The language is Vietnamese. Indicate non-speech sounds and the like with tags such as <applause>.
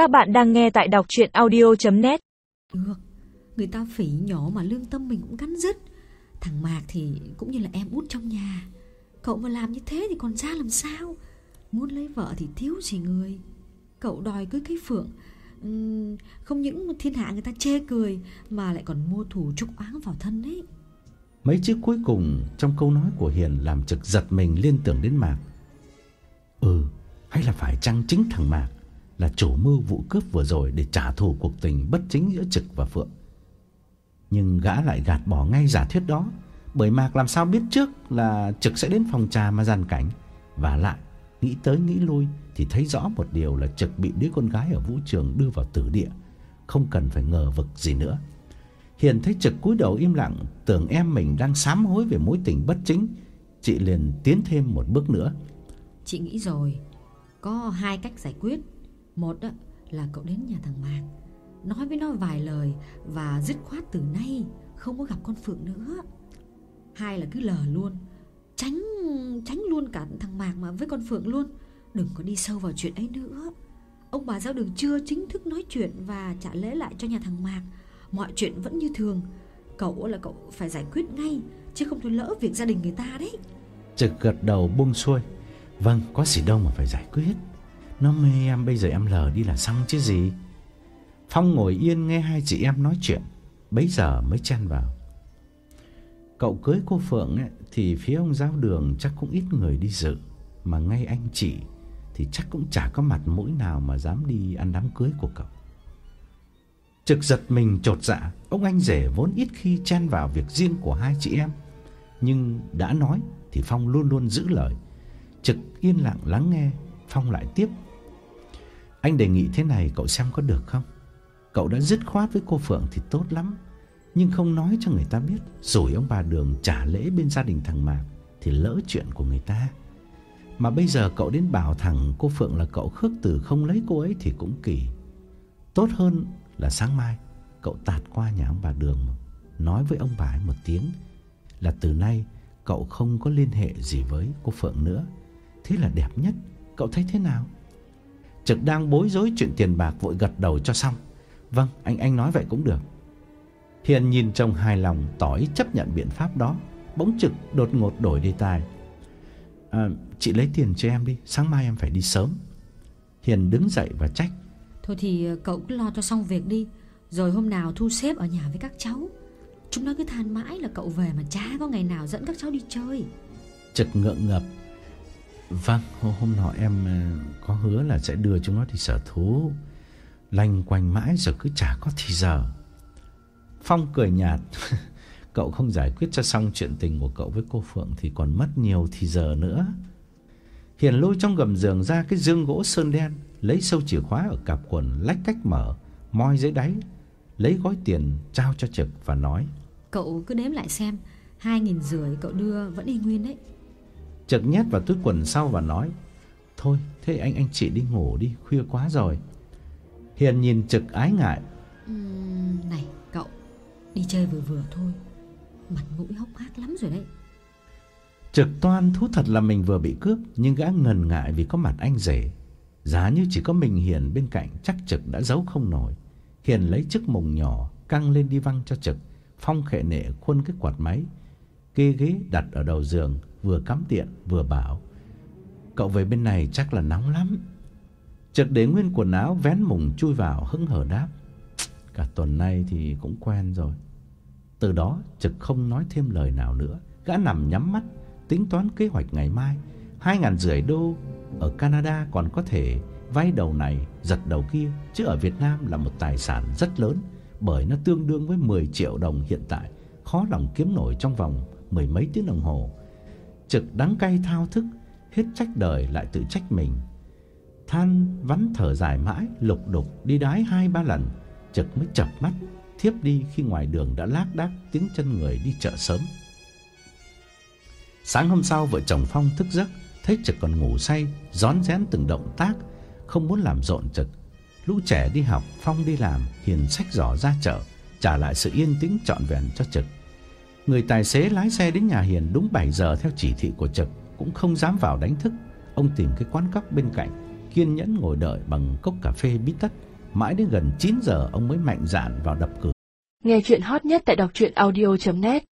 Các bạn đang nghe tại đọc chuyện audio.net Được, người ta phỉ nhỏ mà lương tâm mình cũng cắn rứt Thằng Mạc thì cũng như là em út trong nhà. Cậu mà làm như thế thì còn ra làm sao? Muốn lấy vợ thì thiếu gì người. Cậu đòi cưới cái Phượng. Ừm, Không những thiên hạ người ta chê cười Mà lại còn mua thủ trục áng vào thân đấy Mấy chữ cuối cùng trong câu nói của Hiền làm Trực giật mình liên tưởng đến Mạc. Ừ, hay là phải chăng chính thằng Mạc là chủ mưu vụ cướp vừa rồi để trả thù cuộc tình bất chính giữa Trực và Phượng. Nhưng gã lại gạt bỏ ngay giả thuyết đó, bởi Mạc làm sao biết trước là Trực sẽ đến phòng trà mà gian cảnh và lại nghĩ tới nghĩ lui thì thấy rõ một điều là Trực bị đứa con gái ở vũ trường đưa vào tử địa, không cần phải ngờ vực gì nữa. Hiền thấy Trực cúi đầu im lặng, tưởng em mình đang sám hối về mối tình bất chính, chị liền tiến thêm một bước nữa. Chị nghĩ rồi Có hai cách giải quyết một đó là cậu đến nhà thằng Mạc Nói với nó vài lời Và dứt khoát từ nay Không có gặp con Phượng nữa. Hai là cứ lờ luôn Tránh tránh luôn cả thằng Mạc mà với con Phượng luôn. Đừng có đi sâu vào chuyện ấy nữa. Ông bà giáo đường chưa chính thức nói chuyện Và trả lễ lại cho nhà thằng Mạc. Mọi chuyện vẫn như thường. Cậu là cậu phải giải quyết ngay Chứ không thôi lỡ việc gia đình người ta đấy. Trực gật đầu buông xuôi. Vâng, có gì đâu mà phải giải quyết. Nó mê em bây giờ em lờ đi là xong chứ gì. Phong ngồi yên nghe hai chị em nói chuyện, bấy giờ mới chen vào. Cậu cưới cô Phượng ấy, thì phía ông giáo đường chắc cũng ít người đi dự, mà ngay anh chị thì chắc cũng chả có mặt mũi nào mà dám đi ăn đám cưới của cậu. Trực giật mình trột dạ, ông anh rể vốn ít khi chen vào việc riêng của hai chị em, nhưng đã nói thì Phong luôn luôn giữ lời. Trực yên lặng lắng nghe, Phong lại tiếp. Anh đề nghị thế này cậu xem có được không? Cậu đã dứt khoát với cô Phượng thì tốt lắm, nhưng không nói cho người ta biết, rồi ông bà Đường trả lễ bên gia đình thằng Mạc thì lỡ chuyện của người ta. Mà bây giờ cậu đến bảo thằng cô Phượng là cậu khước từ không lấy cô ấy thì cũng kỳ. Tốt hơn là sáng mai cậu tạt qua nhà ông bà Đường nói với ông bà ấy một tiếng là từ nay cậu không có liên hệ gì với cô Phượng nữa. Thế là đẹp nhất, cậu thấy thế nào? Trực đang bối rối chuyện tiền bạc vội gật đầu cho xong. Vâng, anh anh nói vậy cũng được. Hiền nhìn chồng hài lòng tỏ ý chấp nhận biện pháp đó, bỗng Trực đột ngột đổi đề tài. À, chị lấy tiền cho em đi, sáng mai em phải đi sớm. Hiền đứng dậy và trách. Thôi thì cậu cứ lo cho xong việc đi Rồi hôm nào thu xếp ở nhà với các cháu Chúng nó cứ than mãi là cậu về mà chả có ngày nào dẫn các cháu đi chơi Trực ngượng ngập. Vâng, hôm, hôm nọ em ờ, có hứa là sẽ đưa chúng nó đi sở thú. Lanh quanh mãi rồi cứ chả có thì giờ. Phong cười nhạt. <laughs> cậu không giải quyết cho xong chuyện tình của cậu với cô Phượng thì còn mất nhiều thì giờ nữa. Hiền lôi trong gầm giường ra cái dương gỗ sơn đen, lấy sâu chìa khóa ở cặp quần lách cách mở, moi dưới đáy, lấy gói tiền trao cho Trực và nói: Cậu cứ đếm lại xem Hai nghìn rưỡi cậu đưa vẫn y nguyên đấy Trực nhét vào túi quần sau và nói: "Thôi, thế anh anh chị đi ngủ đi, khuya quá rồi." Hiền nhìn Trực ái ngại, Ừm, Này cậu Đi chơi vừa vừa thôi Mặt mũi hốc hác lắm rồi đấy Trực toan thú thật là mình vừa bị cướp, nhưng gã ngần ngại vì có mặt anh rể. Giá như chỉ có mình Hiền bên cạnh chắc Trực đã giấu không nổi. Hiền lấy chiếc mùng nhỏ căng lên đi văng cho Trực, Phong khệ nệ khuôn cái quạt máy, kê ghế đặt ở đầu giường, vừa cắm điện vừa bảo: "Cậu về bên này chắc là nóng lắm." Trực để nguyên quần áo vén mùng chui vào hững hờ đáp: "Cả tuần nay thì cũng quen rồi." Từ đó Trực không nói thêm lời nào nữa, gã nằm nhắm mắt tính toán kế hoạch ngày mai. Hai ngàn rưỡi đô ở Canada còn có thể vay đầu này giật đầu kia, chứ ở Việt Nam là một tài sản rất lớn bởi nó tương đương với 10 triệu đồng hiện tại, khó lòng kiếm nổi trong vòng mười mấy tiếng đồng hồ. Trực đắng cay thao thức, hết trách đời lại tự trách mình. Than vắn thở dài mãi, lục đục đi đái hai ba lần, Trực mới chập mắt thiếp đi khi ngoài đường đã lác đác tiếng chân người đi chợ sớm. Sáng hôm sau vợ chồng Phong thức giấc, thấy Trực còn ngủ say, rón rén từng động tác, không muốn làm rộn Trực. Lũ trẻ đi học, Phong đi làm, Hiền sách giỏ ra chợ, trả lại sự yên tĩnh trọn vẹn cho Trực. Người tài xế lái xe đến nhà Hiền đúng 7 giờ theo chỉ thị của Trực, cũng không dám vào đánh thức. Ông tìm cái quán cóc bên cạnh, kiên nhẫn ngồi đợi bằng cốc cà phê bí tất. Mãi đến gần 9 giờ ông mới mạnh dạn vào đập cửa. Nghe chuyện hot nhất tại đọc truyện audio.net